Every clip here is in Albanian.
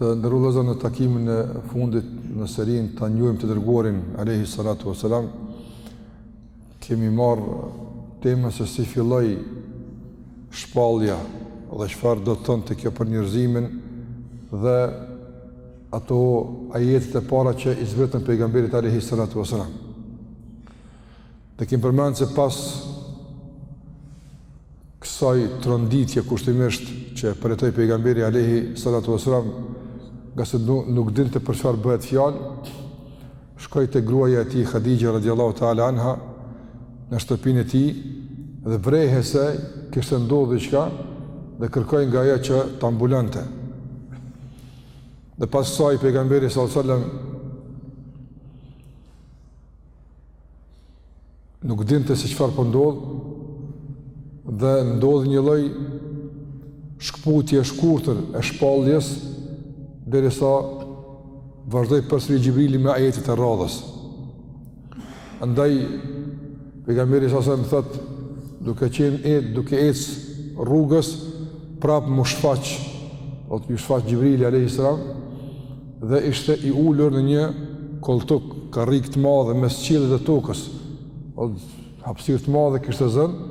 Të nderuar vëllezër në takimin e fundit në serinë ta njohim të dërguarin alayhi salatu wasalam kemi marrë temën se si filloi shpallja dhe çfarë do të thonte kjo për njerëzimin dhe ato ajetet e para që i zbritën pejgamberit alayhi salatu wasalam. Dhe kemi përmend se pas kësaj tronditje kushtimisht që përjetoi pejgamberi alayhi salatu wasalam, ngase nuk, nuk dinte për çfarë bëhet fjalë, shkoi te gruaja e tij Hadixhja radhiyallahu ta'ala anha në shtëpinë e tij dhe vrehej se kishte ndodhur diçka dhe kërkoi nga ajo që ta mbulonte. Dhe pas kësaj pejgamberi sallallahu alaihi wasallam nuk dinte se çfarë po ndodh dhe ndodh një lloj shkëputje e shkurtër e shpalljes derisa vazhdoi përsëri Xhibrili me ajetet e radhës andaj pejgamberi sasem thotë duke qenë e duke ec rrugës prap m'u shfaq, iu shfaq Xhibrili a.s. Dhe ishte i ulur në një kolltuk, karrige të madhe mes qiellit dhe tokës. O hapësirë të madhe kishte zënë.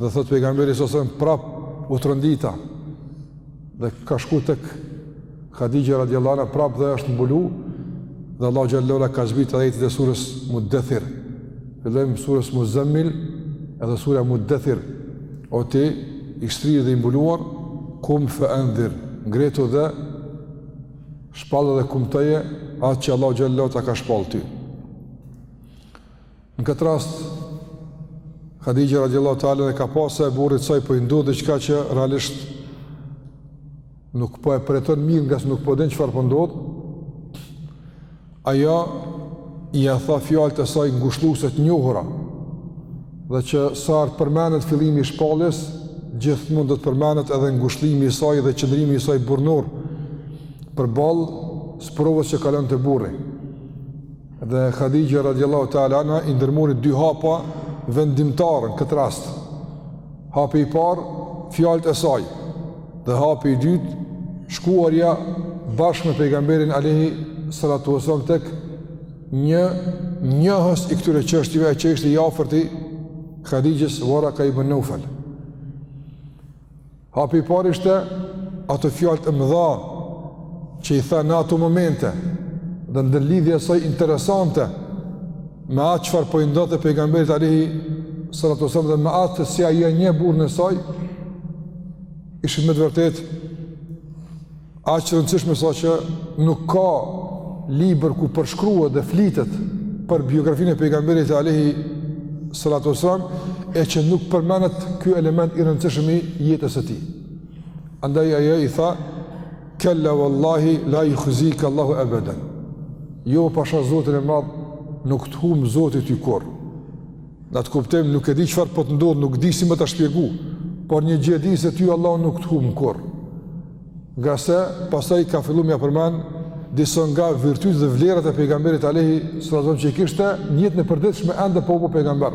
Dhe thotë pejgamberi sasem prap u trondita. Dhe ka shku tek Hadixhja radhiyallahu anha prap dhe është mbulu. Dhe Allahu xhelle ala ka zbrit ajetet e surës Mudathir. Fillimi i surës Muzammil, edhe sura Mudathir. O ti i shtrirë dhe i mbuluar, kum fe endhir, ngritu dhe shpalle dhe kumtoje atë që Allahu xhelle ta ka shpallë ty. Në këtë rast, Hadixhja radiallahu ta'ala e ka pa se burrit të saj po i ndodh diçka që realisht nuk po e përjeton mirë ngase nuk po e din çfarë po ndodh, Ajo ia tha fjalët e saj ngushëlluese të njohura, dhe që sa herë të përmendet fillimi i shpalljes, gjithmonë do të përmendet edhe ngushëllimi i saj dhe qëndrimi i saj burrnor përballë sprovës që kalonte burri. Dhe Hadixhja radiallahu ta'ala anha i ndërmori dy hapa vendimtarë në këtë rast. Hapi i parë, fjalët e saj, dhe hapi i dytë, shkuarja bashkë me pejgamberin alayhi salatu wasalam tek një njohës i këtyre çështjeve e që ishte i afërt i Hadixhes Varaka ibën Neufel. Hapi i parë ishte ato fjalët e mëdha që i tha në ato momente dhe ndërlidhja e saj interesante me atë çfarë po i ndodhte pejgamberit alejhi salatu selam dhe me atë se si ajo e njeh burrin e saj ishte me të vërtetë aq e rëndësishme saqë nuk ka libër ku përshkruhet dhe flitet për biografinë e pejgamberit alejhi salatu selam e që nuk përmendet ky element i rëndësishëm i jetës së tij Andaj ajo i tha, Kella wallahi la jukhzika Allahu ebeden. Jo, pasha Zotin e madh, nuk të hum Zoti ty kurrë. Në atë kuptim, nuk e di çfarë po të ndodh, nuk di si me ta shpjegu, por një gjë di se ty Allahu nuk të hum kurrë. Ngase, pastaj ka fillu m'ia përmend, disa nga virtytet dhe vlerat e pejgamberit alejhi selam që i kishte në jetën e përditshme ende pa u bo pejgamber.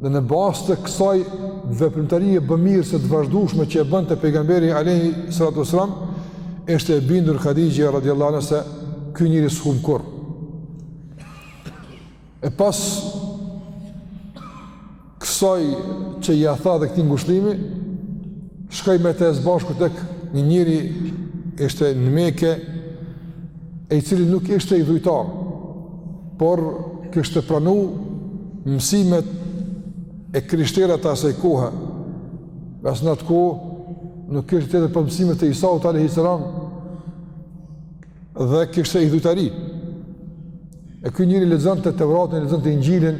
Dhe në bazë të kësaj veprimtarie bëmirëse të vazhdueshme që e bënte pejgamberi alayhi salatu wasalam, ishte e bindur Hadixhja radhiyallahu anha se ky njeri s'hum kurr. E pas kësaj që ia tha dhe këtij ngushëllimi, shkoi me të së bashku tek një njeri ishte në Mekë e i cili nuk ishte idhujtar, por kishte pranu mësimet e krishtera të asaj kohe, e as në atë kohë nuk kishte tjetër por mësimet e Isaut a.s. dhe kishte idhujtari. E ky njeri lexonte Tevratin, lexonte Inxhilin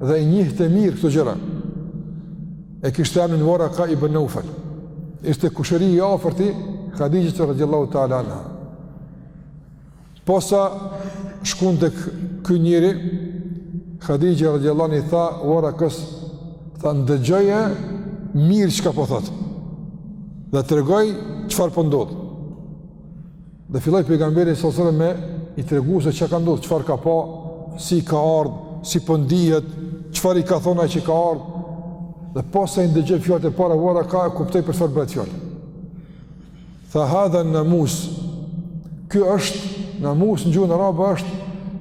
dhe i njihte mirë këto gjëra. E kishte emrin Waraka ibn Nawfal. Ishte kushëri i afërt i Hadixhes radhiyallahu ta'ala anha. Posa shkon tek ky njeri Hadixhja radhiyallahu anha i tha Warakës, tha ndëgjoje mirë çka po thotë. Dhe tregoji çfarë po ndodh. Dhe filloi pejgamberi sallallahu alajhi wasallam me i tregu se çka ka ndodh, çfarë ka pa, si i ka ardh, si po ndihet, çfarë i ka thonë ai që i ka ardh. Dhe posa i ndëgjoi fjalët e para Waraka e kuptoi për çfarë bëhet fjalë. Tha hadha namus. Ky është namus në gjuhën arabe është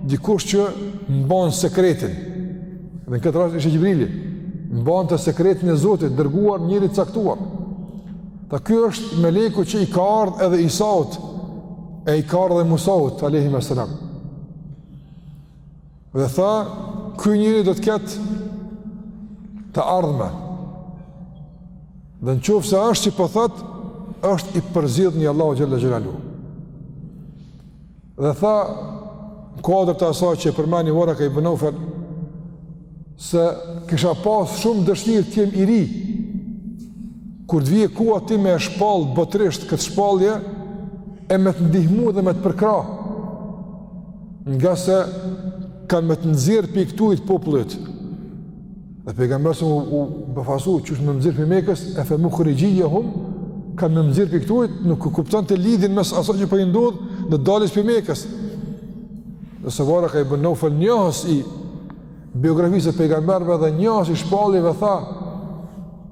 dikush që mban sekretin. Dhe në këtë rast ishte Xhibrili. Mbante sekretin e Zotit, dërguar njeriut të caktuar. Tha ky është meleku që i ka ardh edhe Isaut, e i ka ardh edhe Musaut, alejhim es-selam. Dhe tha, ky njeri do të ketë të ardhme. Dhe në qoftë se është që po thotë, është i përzgjedhuni i Allahut Xhele Xhelaluhu. Dhe tha, në kuadër të asaj që e përmeni Varaka ibn Neufel, se kisha pas shumë dëshirë të jem i ri, kur të vije koha ti me e shpall botërisht këtë shpallje, e me të ndihmu dhe me të përkrah, ngase kanë me të nxjerr prej këtij popullit, Dhe pejgamberi sa u befasu qysh me nxirr prej Mekës, e ve muhrixhijje hum kanë me nxirr prej këtu, nuk e kuptonte lidhjen mes asaj që po i ndodh dhe daljes prej Mekës. Ndërsa Varaka ibn Neufel njohës i biografisë së pejgamberve dhe njohës i shpalljeve tha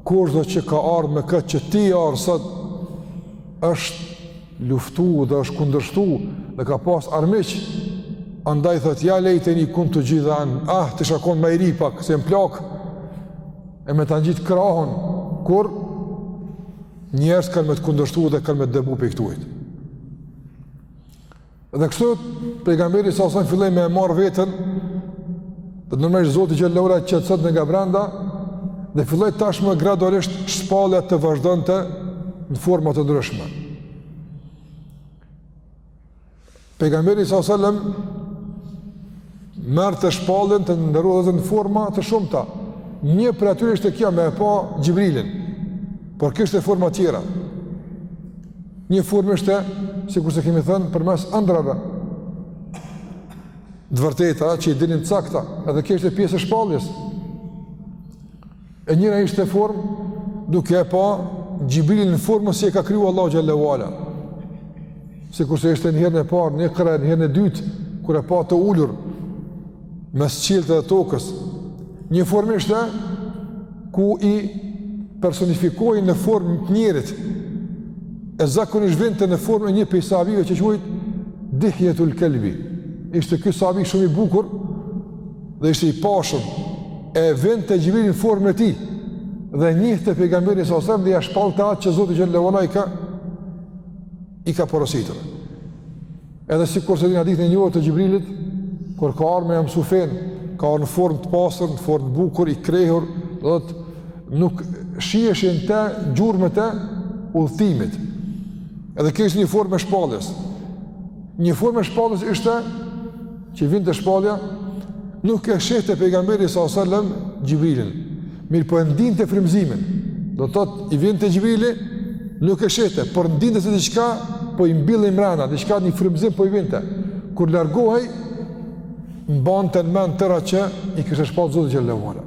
kushdo që ka ardhë me këtë që ti ardhë sot është luftu dhe është kundërshtu dhe ka pas armiq andaj thotë ja lejteni kuntu xhedhean ah t'isha kon ma i ri pak se jam plak e me ta ngjit krahun kur njerëz kanë me të kundërshtu dhe kanë me të dëbu prej këtu Dhe kështu pejgamberi sa sa filloi me marr veten, do të mësh Zoti që Laura qetësot në nga brenda dhe filloi tashmë gradualisht shpalla të vazhdonte në forma të ndryshme. Pejgamberi sa sa lëm Merrte shpalljen të nderuar në forma të shumta. Një prej atyre ishte kjo me e pa Xhibrilin, por kishte forma tjera. Një formë ishte, sikurse kemi thënë, përmes andrrave të vërteta që i dilnin të sakta, edhe kjo ishte pjesë e shpalljes. E njëra ishte formë duke e pa Xhibrilin në formën si e ka kriju Allahu xhelle ve ala. Sikurse ishte në herën e parë, në Ikre, në herën e dytë, kur e pa të ulur, mes qiellit dhe tokës. Një formë ishte kur i personifikohej në formë të njerit, e zakonisht vinte në formë e një prej sahabëve që quhej Dihjetul Kelbi. Ishte ky sahabi shumë i bukur, dhe ishte i pashëm, e vinte Xhibrili në formë e tij, dhe njihte pejgamberi sallallahu alejhi ve selem dhe ia shpallte atë që Zoti xhelle ve ala i ka, i ka porositur. Edhe sikurse e dini hadithin e njohur të Xhibrilit, kur ka ardh me ia mësu fenë, ka ardh në formë të pastër, në formë të bukur, i krehur, do të thotë nuk shiheshin te gjurmë të udhëtimit. Edhe kjo ishte një formë e shpalljes. Një formë e shpalljes ishte që i vinte shpallja, nuk e shihte pejgamberi sallallahu alajhi wasallam Xhibrilin. Mirëpo e ndinte frymëzimin. Do të thotë i vinte Xhibrili, nuk e shihte, por ndinte se diçka po i mbillej mbrenda, diçka një frymëzim po i vinte. Kur largohej mbante në mend tëra që i kishte shpallë Zoti xhelle ve ala.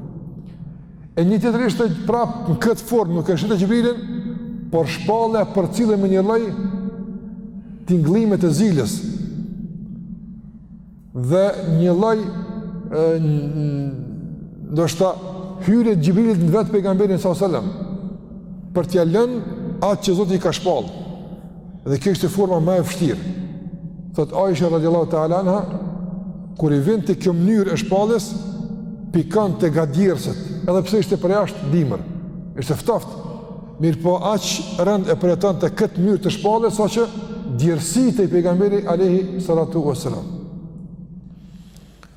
E një tjetër ishte prapë në këtë formë, nuk e shihte Xhibrilin, por shpallja përcillej me një lloj tingëllime të ziles dhe një lloj ndoshta hyrje të Xhibrilit në vetë pejgamberin s.a.s. për t'ia lënë atë që Zoti i ka shpallë. Dhe kjo ishte forma më e vështirë. Thotë Aisha radhiyallahu ta'ala anha, kur i vinte kjo mënyrë e shpalljes, pikonte nga djersët, edhe pse ishte përjashtë dimër. Ishte ftoft. Mirëpo aq rëndë e përjetonte këtë mënyrë të shpalljes, saqë djersitej pejgamberi alejhi salatu veselam.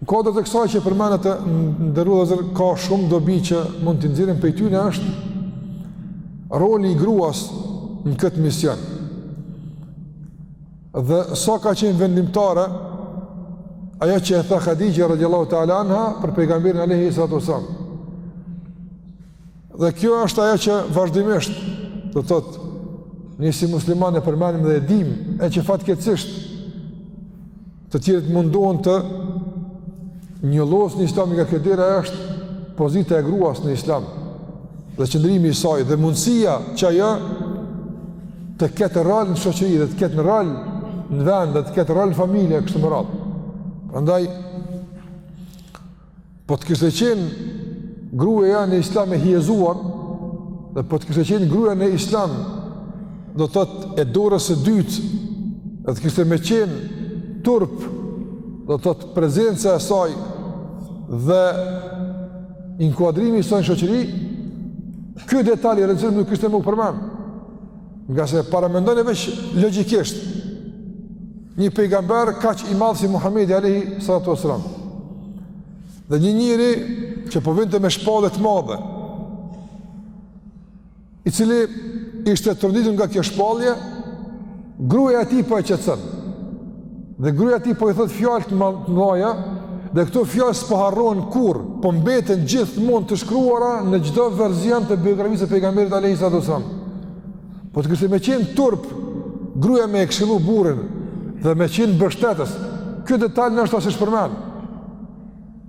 Në kuadër të kësaj që përmendëm, të nderuar vëllezër, ka shumë dobi që mund të nxjerrim, prej tyne është roli i gruas në këtë mision. Dhe sa ka qenë vendimtare, ajo që e tha Hadixhja radiallahu ta'ala anha për pejgamberin alejhi salatu veselam. Dhe kjo është ajo që vazhdimisht do të thotë ne si muslimanë e përmendim dhe e dimë, e që fatkeqësisht të tjerët mundohen të njollosin Islamin nga kjo dera është pozita e gruas në Islam dhe qëndrimi i saj dhe mundësia që ajo të ketë rol në shoqëri dhe të ketë në rol në vend dhe të ketë rol në familje e kështu me radhë. Prandaj Po të kishte qenë gruaja në islam e hijezuar, dhe po të kishte qenë gruaja në islam, do të thotë e dorës së dytë, dhe të kishte me qenë turp, do të thotë prezenca e saj dhe inkuadrimi i saj në shoqëri, ky detaj i rëndësishëm nuk kishte me u përmend. Ngase paramendone veç logikisht, një pejgamber kaq i madhë si Muhammedi alejhi salatu veselam. Dhe një njeri që po vinte me shpallje të madhe, i cili ishte i tronditur nga kjo shpallje, gruja e tij po e qetëson. Dhe gruja e tij po i thotë fjalë të mëdha, dhe këto fjalë s'po harrohen kurrë, po mbeten gjithmonë të shkruara në çdo version të biografisë së pejgamberit alejhi selam. Po të kishte me qenë turp, gruaja me e këshillu burrin dhe me qenë mbështetës, ky detaj ndoshta s'ish përmend.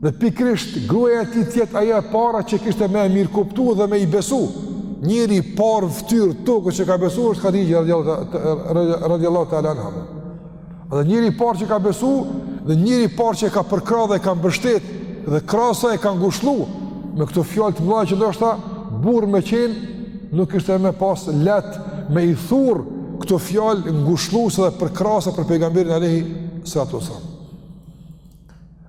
Dhe pikërisht gruaja e tij të jetë ajo e para që kishte me e mirëkuptu dhe me i besu. Njeri i parë në fytyrë të tokës që ka besu është Hadixhja radhiyallahu ta'ala anha. Dhe njeri i parë që ka besu dhe njeri i parë që e ka përkrah dhe e ka mbështet dhe krasa e ka ngushllu me këto fjalë të mëdha që ndoshta burrë me qenë nuk kishte me pas lehtë me i thurr këto fjalë ngushlluese dhe përkrahëse për pejgamberin alejhi salatu veselam.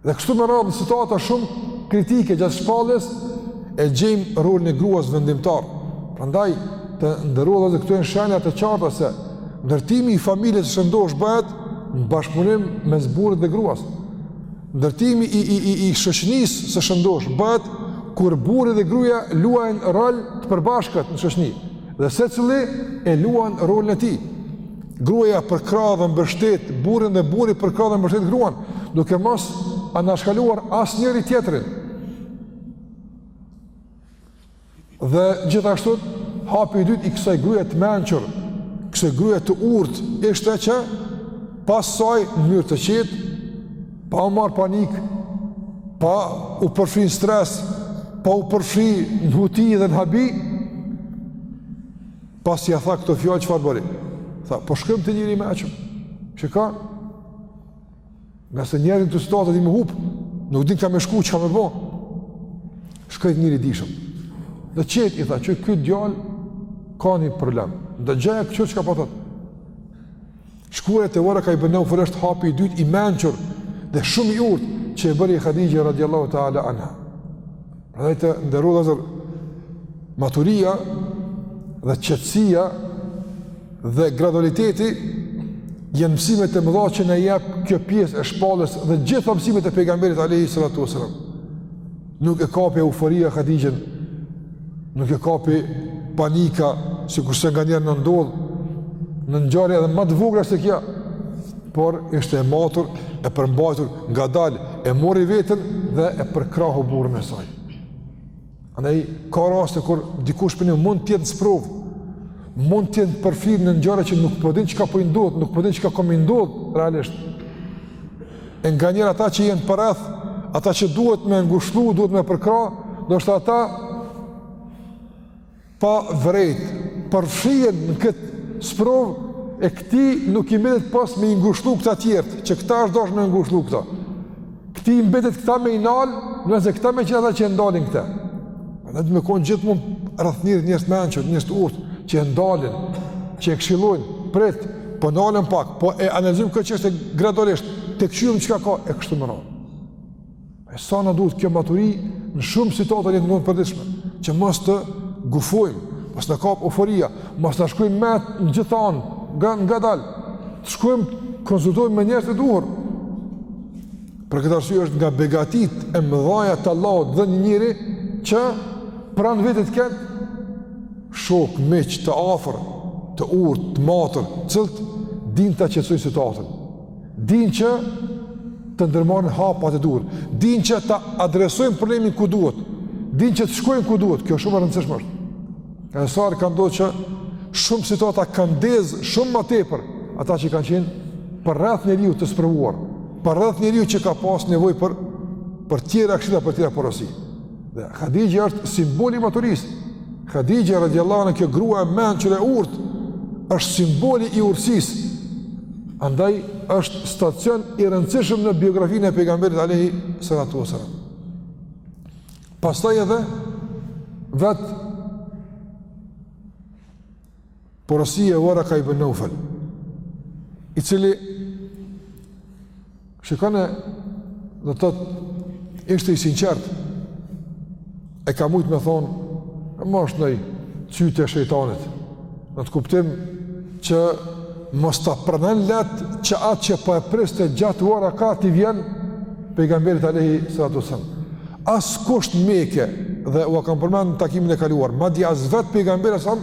Dhe kështu me radhë në situata shumë kritike gjatë shpalljes e gjejmë rolin e gruas vendimtar. Prandaj të nderuar vllazër këtu janë shenja të qarta se ndërtimi i familjes së shëndosh bëhet në bashkëpunim mes burrit dhe gruas. Ndërtimi i i i, i shoqënisë së shëndosh bëhet kur burri dhe gruaja luajnë rol të përbashkët në shoqëni dhe secili e luan rolin e tij. Gruaja përkrah dhe mbështet burrin dhe burri përkrah dhe mbështet gruan, duke mos anashkaluar as njëri tjetrin. Dhe gjithashtu hapi i dytë i kësaj gruaje të mençur, kësaj gruaje të urtë, ishte që pas asaj në mënyrë të qetë, pa u marr panik, pa u përfshi n'stres, pa u përfshi në huti dhe në habi, Pasi ia tha këto fjalë çfarë bëri? Tha, po shkojmë te njeri i mençëm. Çka? Ngase njeri n'atë situatë din me hup, nuk din ka me shku çka me bo. Shkoi te njeri i dijshëm. Dhe qetë i tha, "Qe ky djalë ka një problem. Dëgjoje kqyr çka po thotë." Shkuarja te Waraka ibn Nawfal është hapi i dytë i mençur dhe shumë i urtë që e bëri Hadixhja radhiyallahu ta'ala anha. Prandaj të nderuar vllazër maturia dhe qetësia dhe gradualiteti janë mësime të mëdha që na jep kjo pjesë e shpalljes dhe gjitha mësimet e pejgamberit alayhi salatu wasallam. Nuk e kapi euforia Hadixhen nuk e kapi panika, sikurse nganjëherë na ndodh, në ngjarje edhe ma të vogla se kjo, por ishte e matur, e përmbajtur ngadalë, e mori veten dhe e përkrahu burrin e saj. Andaj, ka raste kur dikush prej neve mund të jetë në sprovë, mund të jetë përfshirë në ngjarje që nuk po din çka po i ndodh, nuk po din çka ka me i ndodh, realisht. E nganjëherë ata që janë përreth, ata që duhet me e ngushllu, duhet me përkrah, ndoshta ata pa vrejt, përfshihen në këtë sprovë, e këtij nuk i mbetet pos me i ngushllu këta tjertë, që këta është dasht me e ngushllu këtë. Këtij i mbetet këta me i nalë, n'vend se këta me qënë ata që e ndalin këtë. Ne duhet me kon gjithmonë rreth njer njerëzve t'mençur, njerëz t'urtë, që e ndalin, që e këshilojnë, prit, po ndalem pak, po e analizojmë këtë çështje gradualisht, të kqyrim çka ka, e kështu me radhë. E sa na duhet kjo maturi, në shumë situata n'jetën tonë t'përditshme, që mos të gufojmë, mos na kap euforia, mos të shkojnë mendt në gjithë anë, nga, ngadalë, të shkojmë, konsultohemi me njerëzit e duhur, Për këtë arsye është nga begatitë e mëdha të Allahut dhënë njeri që pranë vetes të ketë shok, miq të afër, të urtë, të matur, cilët din ta qetësojnë situatën. Din që të ndërmarrin hapat e duhur, din që ta adresojnë problemin ku duhet, din që të shkojnë ku duhet. Kjo është shumë e rëndësishme. E sa herë ka ndodhur që shumë situata kanë ndez shumë më tepër ata që kanë qenë për rreth njeriut të sprovuar, për rreth njeriut që ka pas nevojë për për tjera këshilla për tjera porosi. Dhe Hadixhja është simboli i maturisë. Hadixhja radhiyallahu anha kjo grua e mençur e urtë është simboli i urtësisë. Andaj është stacion i rëndësishëm në biografinë e pejgamberit alayhi salatu wasallam. Pastaj edhe vet porosia e Waraka ibn Nawfal, i cili shikoni do të thotë ishte i sinqert. E ka mujt me thon, mos është naj cytje e shejtanit. Në atë kuptim që mos ta pranon let që atë që po e priste gjatë Waraka t'i vjen pejgamberit alayhi salatu sallam Askush në Mekë dhe ua kam përmend në takimin e kaluar, madje as vet pejgamberi s.a.s.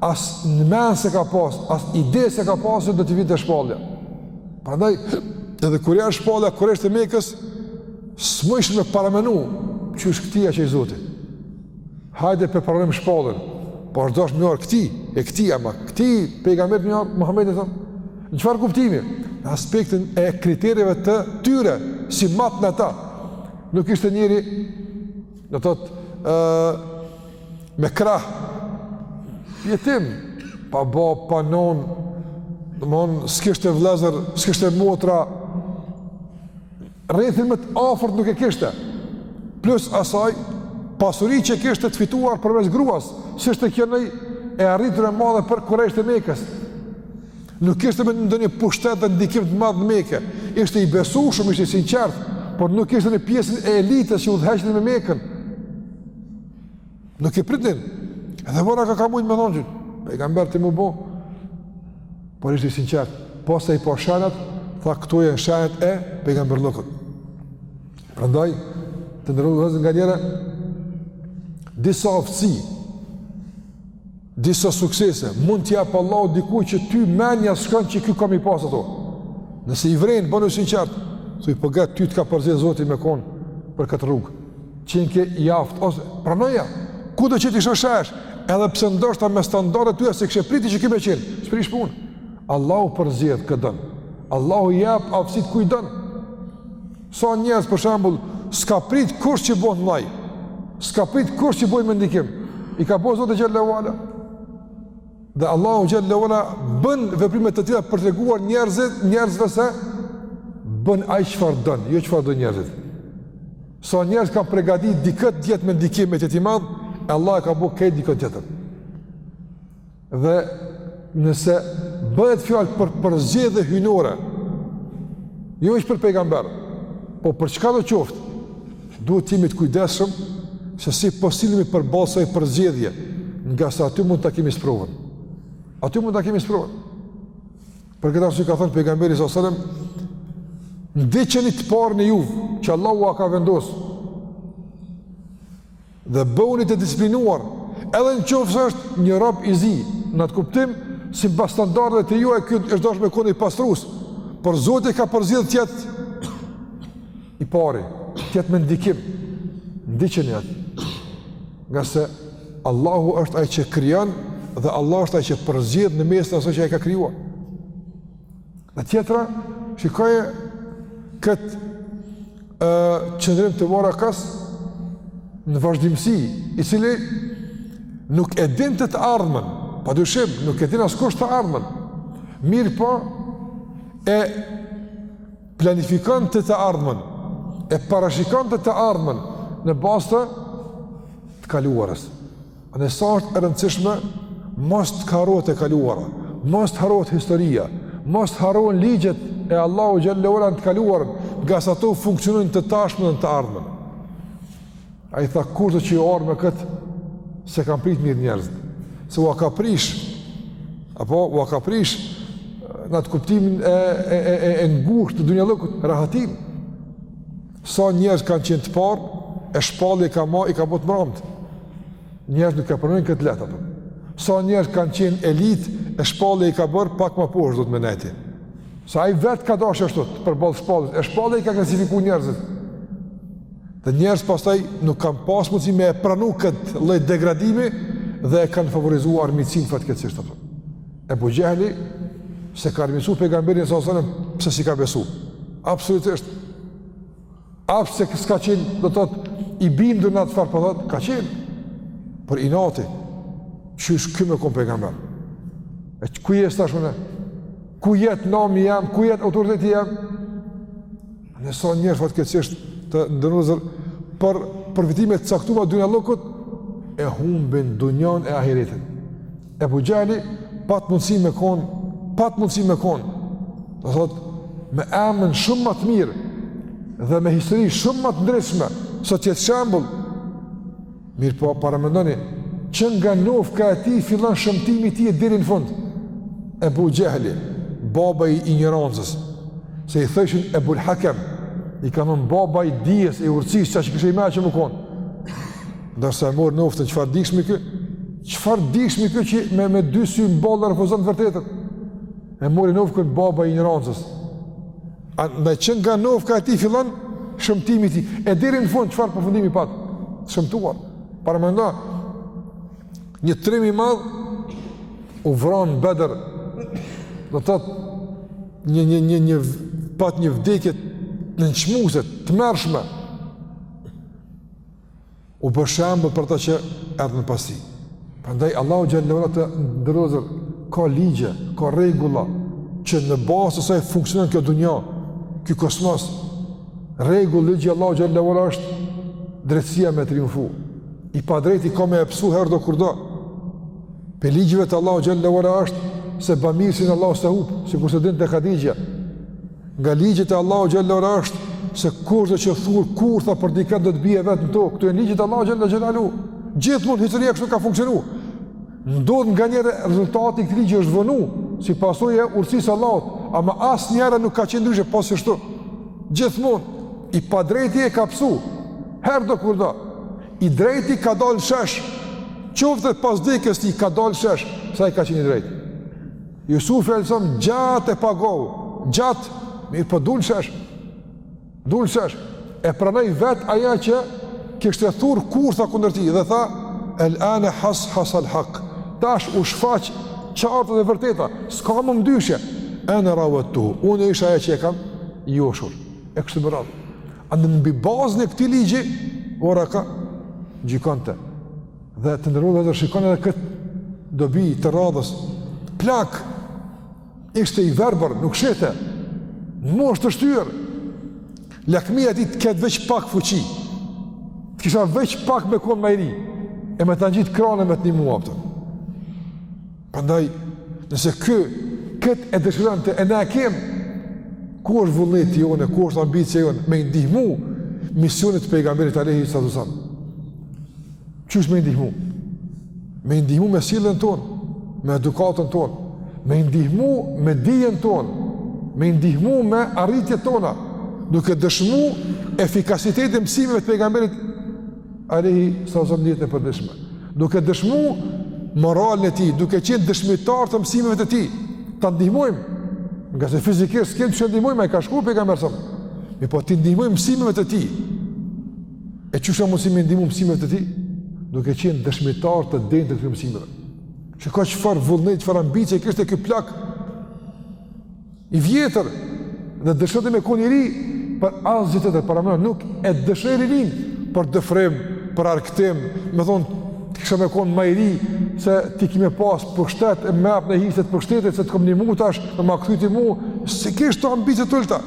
as në mend s'e ka pas, as ide s'e ka pas se do t'i vinte shpallja. Prandaj edhe kur erdh shpallja kurejshët e Mekës, s'mujshin me paramenu qysh këtij ia çoi Zoti. Hajde po e pranojmë shpalljen, po është dashtë me i ardh këti, e këti ama, këti pejgamberi me i ardh, Muhammedit thonë, në çfarë kuptimi? Në aspektin e kriterjeve të tyre, si matnin ata, Nuk ishte njeri, do të thotë, ë me krah. Jetim, pa babë, pa non, domethonë, s'kishte vëllazër, s'kishte motra. Rrethin më të afërt nuk e kishte. Plus asaj pasuri që kishte të fituar përmes gruas, s'ishte kjo noj e arritur e madhe për kurejshët e Mekës. Nuk ishte me ndonjë pushtet dhe ndikim të madh në Mekë. Ishte i besueshëm, ishte i sinqert, por nuk ishte në pjesën e elitës që udhëheqnin me Mekën. Nuk e pritnin. Edhe Waraka ka mujt me thonë. Pejgamber ti me u bo. Por ishte i sinqert. Posa i pa shenjat, tha këto janë shenjat e pejgamberllokut. Prandaj të nderuar nganjëherë disa aftësi Disa suksese, mund t'ia japë Allahu dikujt që ty mendja s'çon që ky ka mi pas ato. Nëse i vren, bënu sinqert. Thuaj po qe ty të ka përzgjedh Zoti me kon për këtë rrugë. Qenke i aftë ose pranoja. Kudo që t'i shohësh. Edhe pse ndoshta me standardet tua s'e kishe prit që ky me qenë. S'prish punë. Allahu përzgjedh kë të don. Allahu jap aftësitë kujt don. Sa njerëz për shembull s'ka prit kush që bën llaj. S'ka prit kush që bën me ndikim. I ka bo Zoti xhel-le ue ala. Dhe Allahu xhel-le ue ala bën veprime të tilla për t'treguar njerëzit, njerëzve se bën ai çfarë don, jo çfarë dojnë njerëzit. Sa njerëz kanë përgatit dikë të jetë me ndikim e të jetë i madh, e Allahu e ka bo krejt dikë tjetër. Dhe nëse bëhet fjalë për përzgjedhje hyjnore, jo veç për pejgamber, po për çkado qoftë, duhet të jemi të kujdesshëm se si po sillemi përballë asaj përzgjedhje, ngase aty mund ta kemi sprovën. Aty mund ta kemi sprovën. Për këtë arsye ka thënë pejgamberi sallallahu alejhi ue selem, "Ndiqeni të parin e juve, që Allahu ua ka vendos Dhe bëhuni të disiplinuar, edhe në qoftë se është një rob i zi, në atë kuptim sipas standardeve të juaja ky është dasht me kon ni pastrues, por Zoti e ka përzgjedh të jetë i pari, të jetë me ndikim. Ndiqeni atë. Ngase Allahu është ai që krijon dhe Allahu është ai që përzgjedh në mes të asaj që ai ka krijuar. Dhe tjetra, shikoje këtë uh, qëndrim të Varakas në vazhdimësi, i cili nuk e dinte të ardhmen, pa dyshim, nuk e din askush të ardhmen, mirëpo e planifikonte të ardhmen, e parashikonte të ardhmen në bazë të të kaluarës. Dhe sa është e rëndësishme, mos të harrohet e kaluara, mos të harrohet historia, mos të harrohen ligjet e Allahut xhel-le ue ala në të kaluarën, ngase ato funksionojnë në të tashmen dhe në të ardhmen. Ai tha kurdo që ju ardh me këtë s'e kanë prit mirë njerëzit. Se ua ka prish apo ua ka prish në atë kuptimin e e e e, e ngushtë të dunjallëkut rahatinë. Sa njerëz kanë qenë të parë, e shpallja i ka ma, i ka bo të mbramët. Njerëz nuk e pranojnë këtë lehtë, apo. Sa njerëz kanë qenë elitë, e shpallja i ka bërë pak ma poshë, dhëtë me nejti. Sa ai vetë ka dashë ashtu përballë shpalljes, e shpallja i ka klasifiku njerëzit. Dhe njerëz pastaj nuk kanë pasë mundësi me e pranu këtë lloj degradimi dhe e kanë favorizu armiqësinë fatkeqësisht, apo. Ebu Xhehli s'e ka armiqësu pejgamberin s.a.s. pse s'i ka besu. Absolutisht. As pse s'ka qenë, do të thotë i bindur në atë farë, po thotë ka qenë. Por inati, qysh ky me kon pejgamber. E ku jes tash unë? Ku jet nami jem? Ku jet autoriteti jem? E sa njerëz fatkeqësisht të nderuar për përfitime të caktuara të dunjallëkut, e humbin dunjanë e ahiretin. Ebu Xhehli pat mundësi me kon, pat mundësi me kon, do thotë, me emën shumë ma të mirë, dhe me histori shumë ma të ndritshme, sot të jetë shembull, mirëpo paramendoni, që nga nofka e tij fillon shëmtimi i tij e deri në fund, Ebu Xhehli, baba i injorancës, se i thojshin Ebul Hakem, i kanë thonë baba i dijes, i urtësisë, që i kishte me qenë, me kon, Ndërsa e mori nofkën çfarë i dijshmi ky? Çfarë i dijshmi ky që me me dy sy n'ballë refuzon të vërtetën? E mori nofkën baba i injorancës. Andaj që nga nofka e tij fillon shëmtimi i tij. E deri në fund çfarë përfundimi pat? Të shëmtuar. Paramendo. Një trim i madh u vro n'Bedër. Do thotë një një një një pat një vdekje nënçmuese të tmerrshme. u bë shembull për ata që erdhën pas tij. Prandaj Allahu xhele ue ala të nderuar vëllezër ka ligje, ka rregulla që në bazë të saj funksionon kjo dunja, ky kosmos. Rregull ligj i Allahut xhele ue ala është drejtësia me triumfu. I padrejti ka me e pësu herëdokurdo. Prej ligjeve të Allahut xhele ue ala është se bamirësin Allahu s'e hup, sikurse e dinte Hadixhja. Nga ligjet e Allahut xhele ue ala është se kushdo që thur kurtha për dikë do të bie vetë në to. Këto janë ligjet e Allahut xhele xhelaluhu. Gjithmonë historia kështu ka funksionu. Ndodh nganjëherë rezultati i këtij ligji është vonu si pasojë e urtësisë së Allahut, ama asnjëherë nuk ka qenë ndryshe pos ashtu. Gjithmonë i padrejti e ka pësu. Herëdokurdo. I drejti ka dalë n'shesh. Qoftë edhe pas vdekjes tij ka dalë n'shesh, se ai ka qenë i drejtë. Jusufi alejhi selam gjatë e pagoi, gjatë, mirëpo dul n'shesh, dul n'shesh, e pranoi vetë ajo që kishte thur kurtha kundër tij, dhe tha, el ane has-hasal hak, tash u shfaq qartë e vërteta, s'ka më mëdyshje, ene ravedtuhu, unë isha ajo që e kam joshur, e kështu me radhë, andaj mbi bazën e këtij ligji, Veraka gjykonte, Dhe të nderu, le të shikojmë edhe këtë dobi të radhës, plak, ishte i verbër, nuk shihte, në moshtë të shtyrë, lakmia e tij të ketë veç pak fuqi, të kisha veç pak me konë ma i ri, e me t'u ngjit krah e me të ndihmu pëtën. Prandaj, nëse ky këtë e dëshironte, e na kem, ku është vullneti jonë, ku është ambicia jonë me ndihmu misionin e pejgamberit alejhi salatu ue selam? Qysh me ndihmu? Me ndihmu me sjelljen tonë, me edukatën tonë, me ndihmu me dijen tonë, me ndihmu me arritjet tona, duke dëshmu efikasitetin e mësimeve të pejgamberit Alehi sa në jetën e përditshme. Duke dëshmu moralin e tij, duke qenë dëshmitar të mësimeve të tij, ta ndihmojmë, ngase fizikisht s'kem qysh e ndihmojmë, ai ka shku pejgamberi. Mirëpo t'i ndihmojmë mësimeve të tij. E qysh mundemi me i ndihmu mësimeve të tij? Duke qenë dëshmitar të denjë të këtyre mësimeve. Çka çfarë vullneti, çfarë ambicie, kishte ky plak, I vjetër dhe dëshironte me kon i ri por asgjë tjetër, paramendo, nuk e dëshiron rininë për dëfrim, për argëtim, me thonë të kisha me kon ma i ri, se ti ki me pas pushtet, e me ma ep një hise të pushtetit, se të kom nimu tash, me ma kthy ti mu, s'i kishte këto ambicie të ulëta.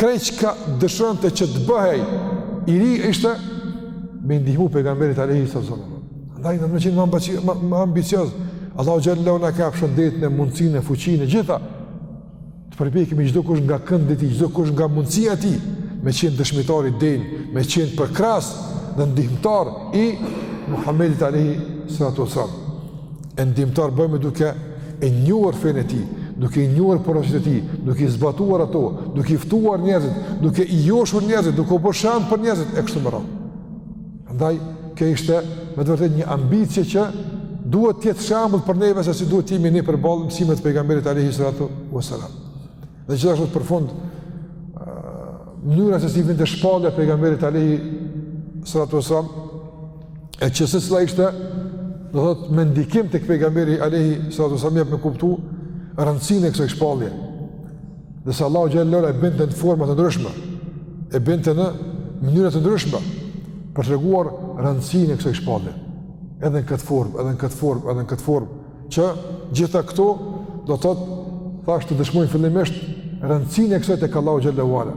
Krejt çka dëshironte që të bëhej, i ri ishte, me i ndihmu pejgamberit Alehi Salatu Veselam. Andaj ne me qenë më ambicioz, Allahu xhelle ala na ka fal shëndetin e mundësinë e fuqinë e gjitha. Të përpjekemi çdokush nga këndi i tij, çdokush nga mundësia e tij, me qenë dëshmitar i denjë, me qenë përkrahës dhe ndihmëtar i Muhammedit Alehi Salatu Veselam. E ndihmëtar bëhemi duke e njohur fenë e tij, duke i njohur porositë e tij, duke i zbatuar ato, duke i ftuar njerëzit, duke i joshur njerëzit, duke u bërë shembull për njerëzit, e kështu me radhë. Andaj, kjo ishte me të vërtetë një ambicie që duhet të jetë shembull për neve se si duhet të jemi ne përballë mësimeve të pejgamberit alayhi salatu wasalam. Dhe gjithashtu për fund mënyra se si i vinte shpallja pejgamberit alayhi salatu wasalam e që secila ishte do thotë me ndikim tek pejgamberi alayhi salatu wasalam jep me kuptu rëndësinë e kësoj shpallje. Dhe se Allahu xhelle ala e binte në forma të ndryshme, e binte në mënyra të ndryshme për të treguar rëndësinë e kësaj shpallje. Edhe në këtë formë, edhe në këtë formë, edhe në këtë formë, që gjitha këto do të thotë thashë të dëshmojnë fillimisht rëndësinë e kësaj tek Allahu xhallahu ala.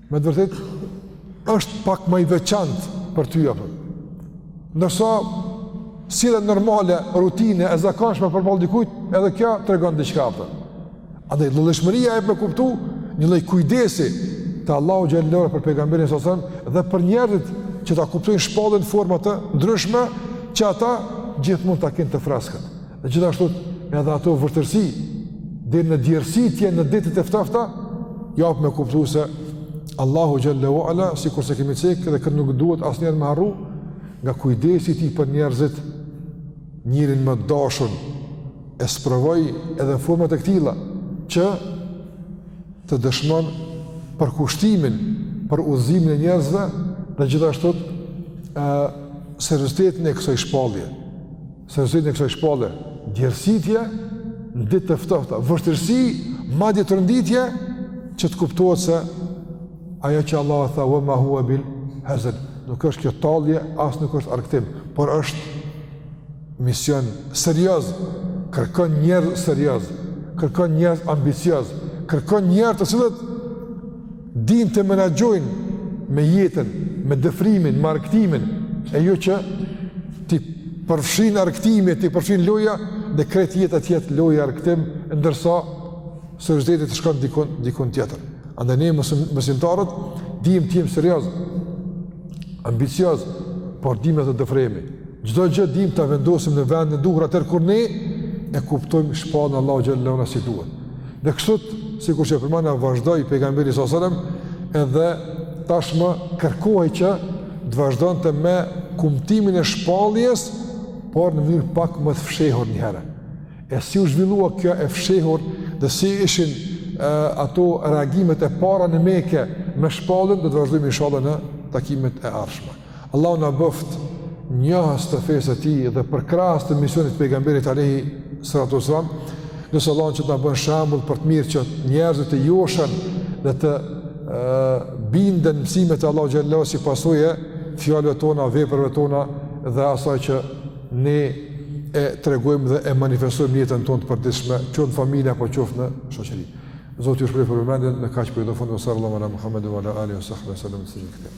Me të vërtet, është pak ma i veçantë për ty, apo. Ndërsa, sjellje normale, rutine, e zakonshme përballë dikujt, edhe kjo tregon diçka, apo. Andaj, llojllojshmëria jep me kuptu, një lloj kujdesi të Allahut xhelle ala për pejgamberin së sëmë, dhe për njerëzit që ta kuptojnë shpalljen forma të ndryshme, që ata gjithmonë ta kenë të freskët. dhe gjithashtu edhe ato vështirësi deri në djersitje në ditët e ftofta japin me kuptu se Allahu xhelle wa Ala sikurse kemi cek dhe këtë nuk duhet asnjëherë me harru nga kujdesi i tij për njerëzit njeriun më të dashun e sprovoj edhe në format e këtilla që të dëshmon përkushtimin për udhëzimin e njerëzve dhe gjithashtu e, seriozitetin e kësoj shpallje Seriozitetin e kësaj shpallje djersitje në ditë të ftohta, vështirësi, madje tronditje që të kuptohet se ajo që Allah e tha wa ma huwa bil hazal, nuk është kjo tallje, as nuk është argëtim, por është mision serioz, kërkon njerëz serioz, kërkon njerëz ambicioz, kërkon njerëz të cilët Dinë të menaxhojnë me jetën, me dëfrimin, me argëtimin, e jo që t'i përfshijë argëtimi, t'i përfshijë loja, dhe krejt jeta të jetë lojë e argëtim, ndërsa serioziteti të shkon dikun, dikun tjetër. Andaj ne besim, besimtarët, dim të jemi serioz, ambicioz, por dim edhe të dëfrehemi. Çdo gjë dim ta vendosim në vendin e duhur atëherë kur ne e kuptojmë shpalljen e Allahut xheleshanuhu si duhet. Dhe kështu, sikur që përmenda vazhdoi pejgamberi s.a.s. edhe tashmë kërkohej që të vazhdonte me kumtimin e shpalljes, por në mënyrë pak më të fshehur një herë. E si u zhvillua kjo e fshehur dhe si ishin e, ato reagimet e para në Mekë me shpalljen, do të vazhdojmë inshallah në takimet e ardhshme. Allahu na bëftë njohës të fesë së Tij dhe përkrahës të misionit të pejgamberit alaihi salatu wasallam, lusim Allahun që të na bën shembull për të mirë që njerëzit të joshen dhe të e, binden mësimet e Allahut xheleshanuhu si pasojë e fjalëve tona, veprave tona dhe asaj që ne e tregojmë dhe e manifestojmë në jetën tonë të përditshme, qoftë në familje apo qoftë në shoqëri. Zoti ju shpërbleftë për vëmendjen, me kaq po i jap fund, wa sallallahu ala Muhammed wa ala alihi wa sahbihi wa sallam të gjithë.